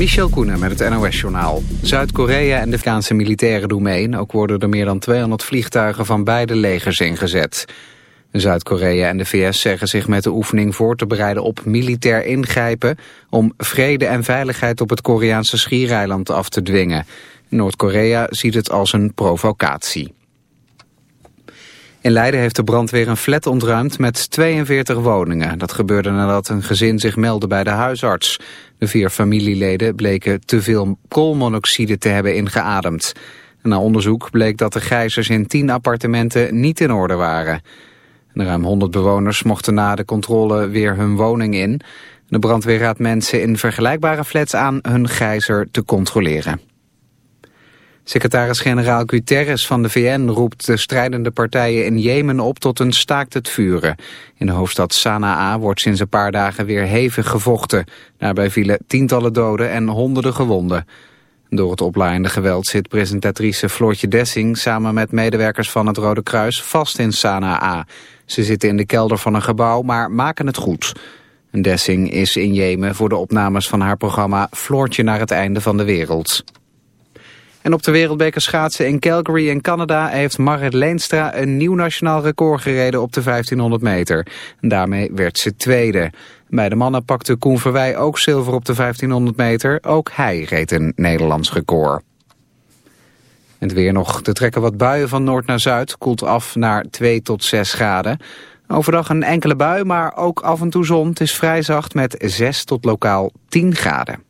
Michel Koenen met het NOS-journaal. Zuid-Korea en de Afghaanse militairen doen mee. Ook worden er meer dan 200 vliegtuigen van beide legers ingezet. Zuid-Korea en de VS zeggen zich met de oefening voor te bereiden op militair ingrijpen... om vrede en veiligheid op het Koreaanse schiereiland af te dwingen. Noord-Korea ziet het als een provocatie. In Leiden heeft de brandweer een flat ontruimd met 42 woningen. Dat gebeurde nadat een gezin zich meldde bij de huisarts. De vier familieleden bleken te veel koolmonoxide te hebben ingeademd. Na onderzoek bleek dat de gijzers in 10 appartementen niet in orde waren. Ruim 100 bewoners mochten na de controle weer hun woning in. De brandweer raadt mensen in vergelijkbare flats aan hun gijzer te controleren. Secretaris-generaal Guterres van de VN roept de strijdende partijen in Jemen op tot een staakt het vuren. In de hoofdstad Sanaa wordt sinds een paar dagen weer hevig gevochten. Daarbij vielen tientallen doden en honderden gewonden. Door het oplaaiende geweld zit presentatrice Floortje Dessing samen met medewerkers van het Rode Kruis vast in Sanaa. Ze zitten in de kelder van een gebouw, maar maken het goed. Dessing is in Jemen voor de opnames van haar programma Floortje naar het einde van de wereld. En op de wereldbeker schaatsen in Calgary in Canada heeft Marit Leenstra een nieuw nationaal record gereden op de 1500 meter. Daarmee werd ze tweede. Bij de mannen pakte Koen Verwij ook zilver op de 1500 meter. Ook hij reed een Nederlands record. Het weer nog. te trekken wat buien van noord naar zuid. Koelt af naar 2 tot 6 graden. Overdag een enkele bui, maar ook af en toe zon. Het is vrij zacht met 6 tot lokaal 10 graden.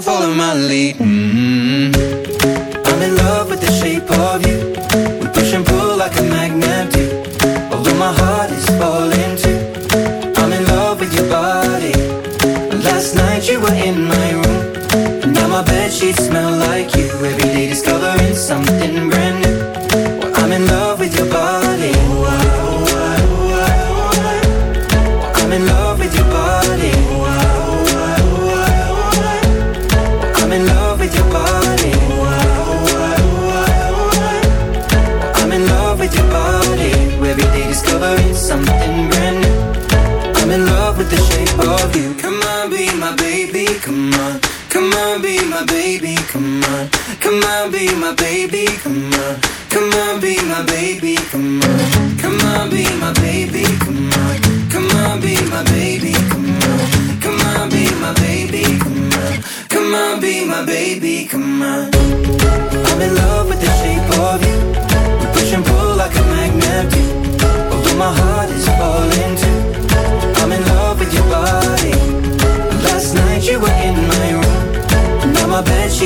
follow my lead.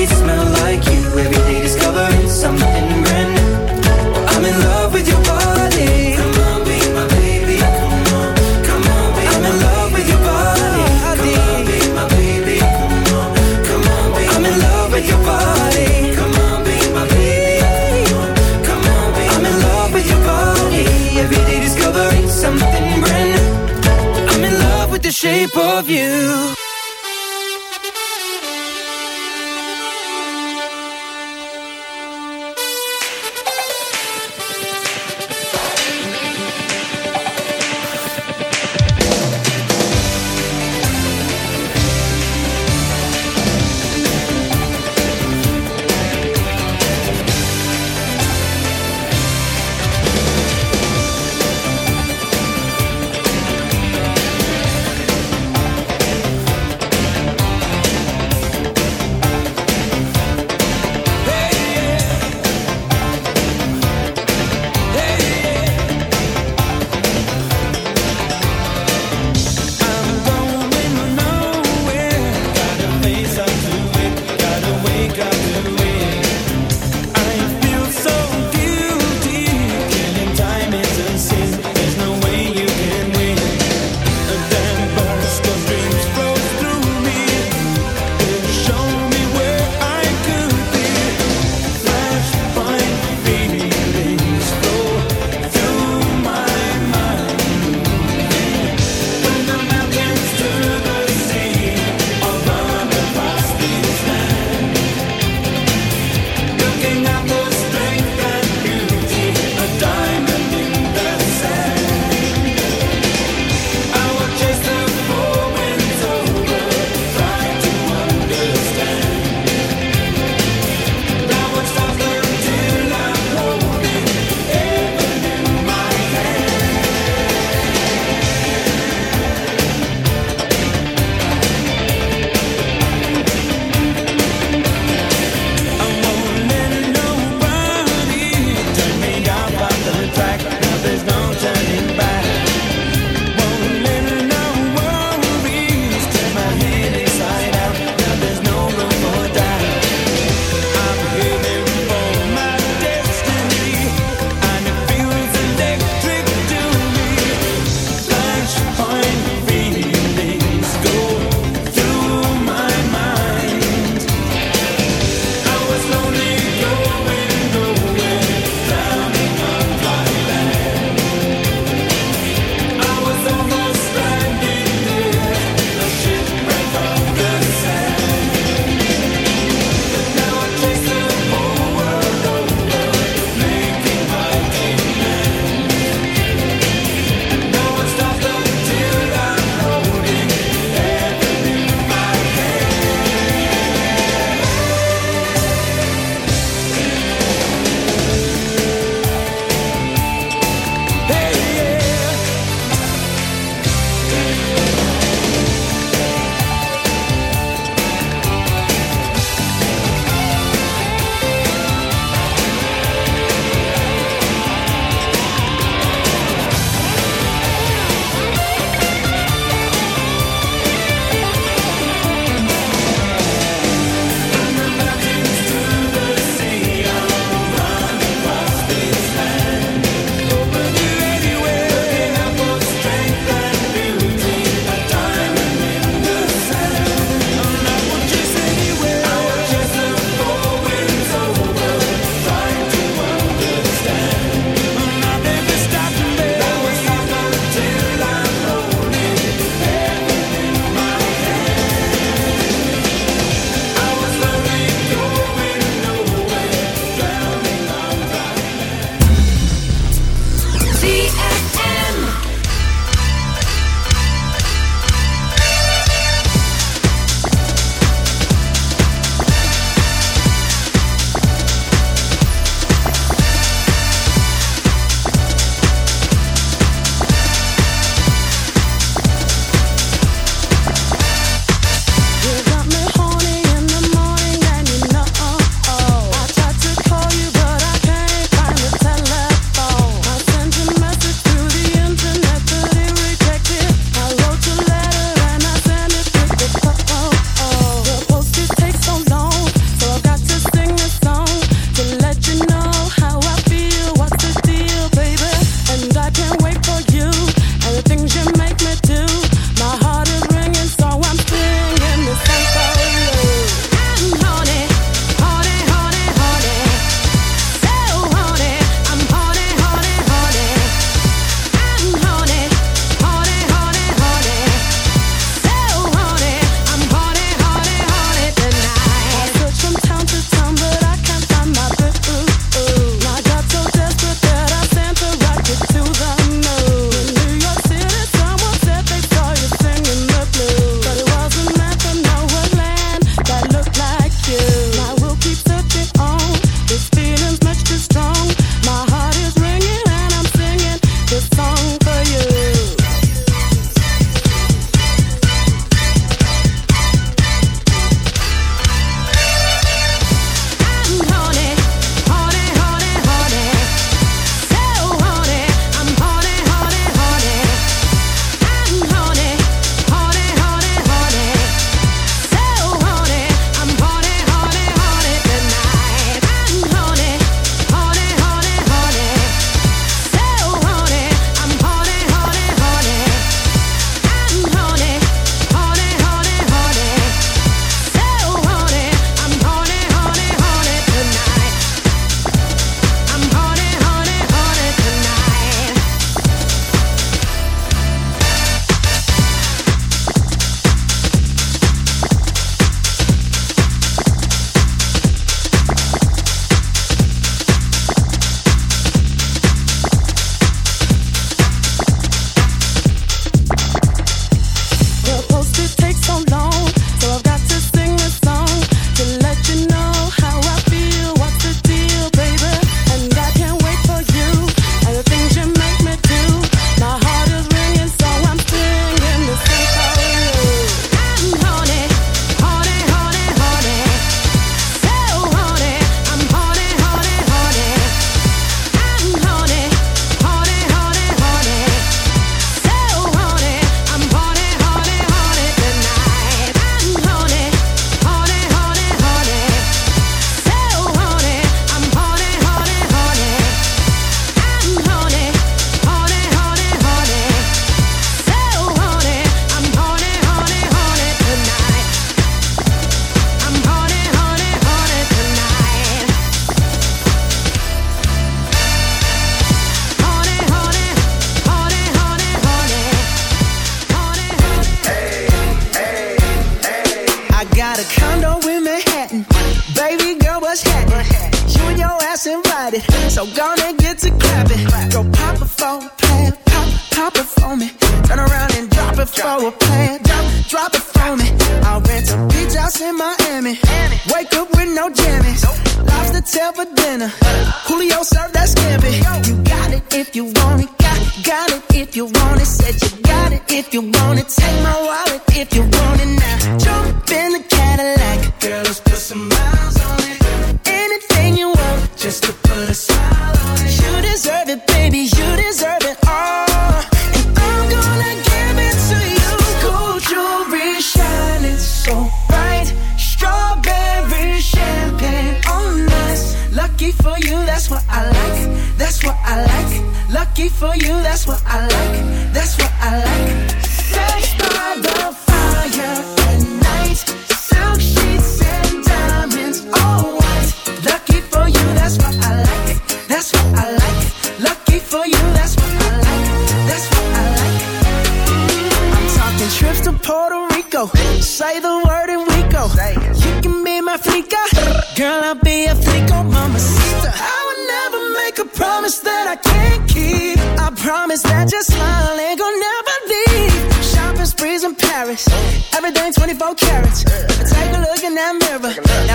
Jesus.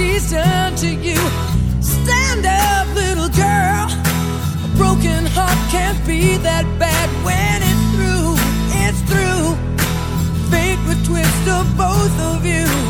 he's done to you. Stand up, little girl. A broken heart can't be that bad when it's through. It's through. Fate would twist of both of you.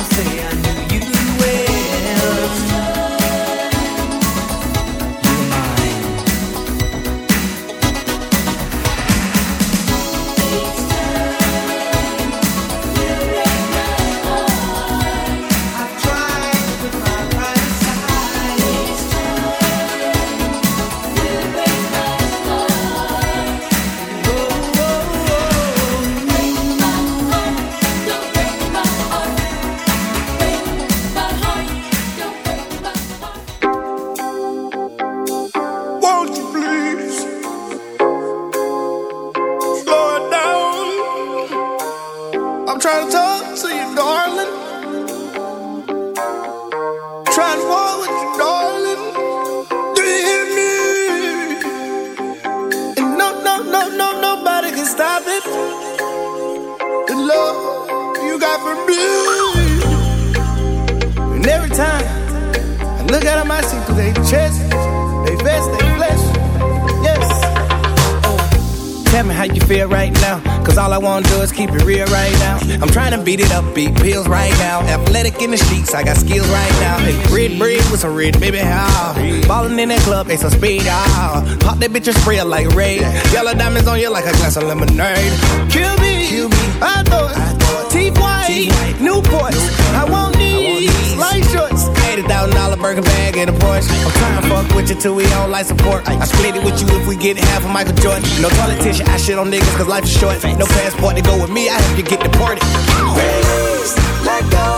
something I got skills right now. Red bread with some red baby how. Ballin' in that club, they some speed ah, Pop that bitch and spray like Ray. Yellow diamonds on you like a glass of lemonade. Kill me, Kill me. I thought. T-White, Newport. I won't need light shorts. $80,000 burger bag and a Porsche. I'm tryna to fuck with you till we don't like support. I split it with you if we get half of Michael Jordan. No politician, I shit on niggas cause life is short. No passport to go with me, I have to get deported. Ladies, let go.